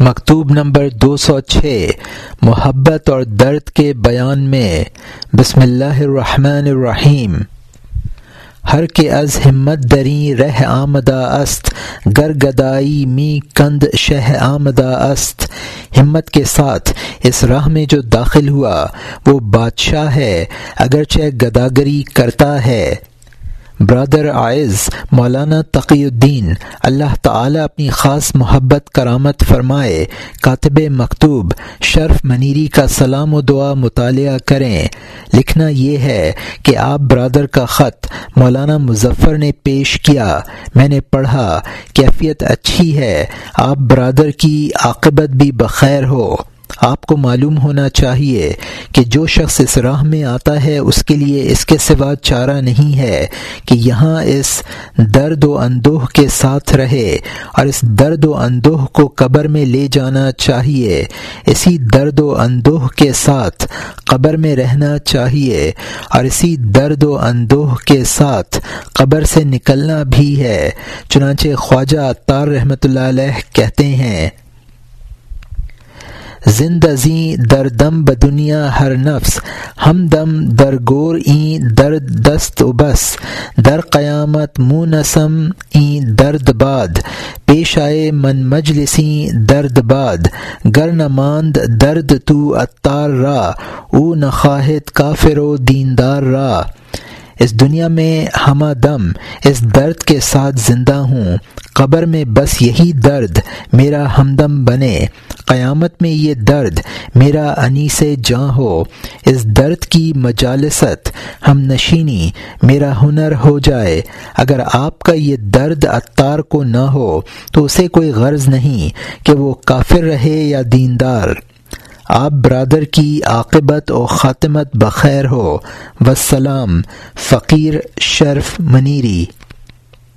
مکتوب نمبر دو سو چھ، محبت اور درد کے بیان میں بسم اللہ الرحمن الرحیم۔ ہر کے از ہمت دری رہ آمدہ است، گر گدائی می کند شہ آمدہ است۔ ہمت کے ساتھ اس راہ میں جو داخل ہوا، وہ بادشاہ ہے، اگرچہ گداگری کرتا ہے۔ برادر عائز مولانا تقی الدین، اللہ تعالیٰ اپنی خاص محبت، کرامت فرمائے، کاتب مکتوب، شرف منیری کا سلام و دعا مطالعہ کریں۔ لکھنا یہ ہے کہ آپ برادر کا خط مولانا مظفر نے پیش کیا۔ میں نے پڑھا، کیفیت اچھی ہے، آپ برادر کی عاقبت بھی بخیر ہو۔ آپ کو معلوم ہونا چاہیے کہ جو شخص اس راہ میں آتا ہے، اس کے لیے اس کے سوا چارہ نہیں ہے کہ یہاں اس درد و اندوہ کے ساتھ رہے اور اس درد و اندوہ کو قبر میں لے جانا چاہیے۔ اسی درد و اندوہ کے ساتھ قبر میں رہنا چاہیے اور اسی درد و اندوہ کے ساتھ قبر سے نکلنا بھی ہے۔ چنانچہ خواجہ اطار رحمۃ اللہ علیہ کہتے ہیں زندزی در دم بدنیا ہر نفس ہم دم در گور این درد دست و بس، در قیامت منہ نسم این درد باد، پیش آئے من مجلسی درد باد، گر نماند درد تو اتار را، او نخواہد کافر و دیندار را۔ اس دنیا میں ہمہ دم، اس درد کے ساتھ زندہ ہوں۔ قبر میں بس یہی درد، میرا ہمدم بنے۔ قیامت میں یہ درد، میرا انی سے جاں ہو۔ اس درد کی مجالست ہم نشینی، میرا ہنر ہو جائے۔ اگر آپ کا یہ درد اتار کو نہ ہو، تو اسے کوئی غرض نہیں کہ وہ کافر رہے یا دیندار۔ آپ برادر کی عاقبت و خاتمت بخیر ہو۔ وسلام فقیر شرف منیری۔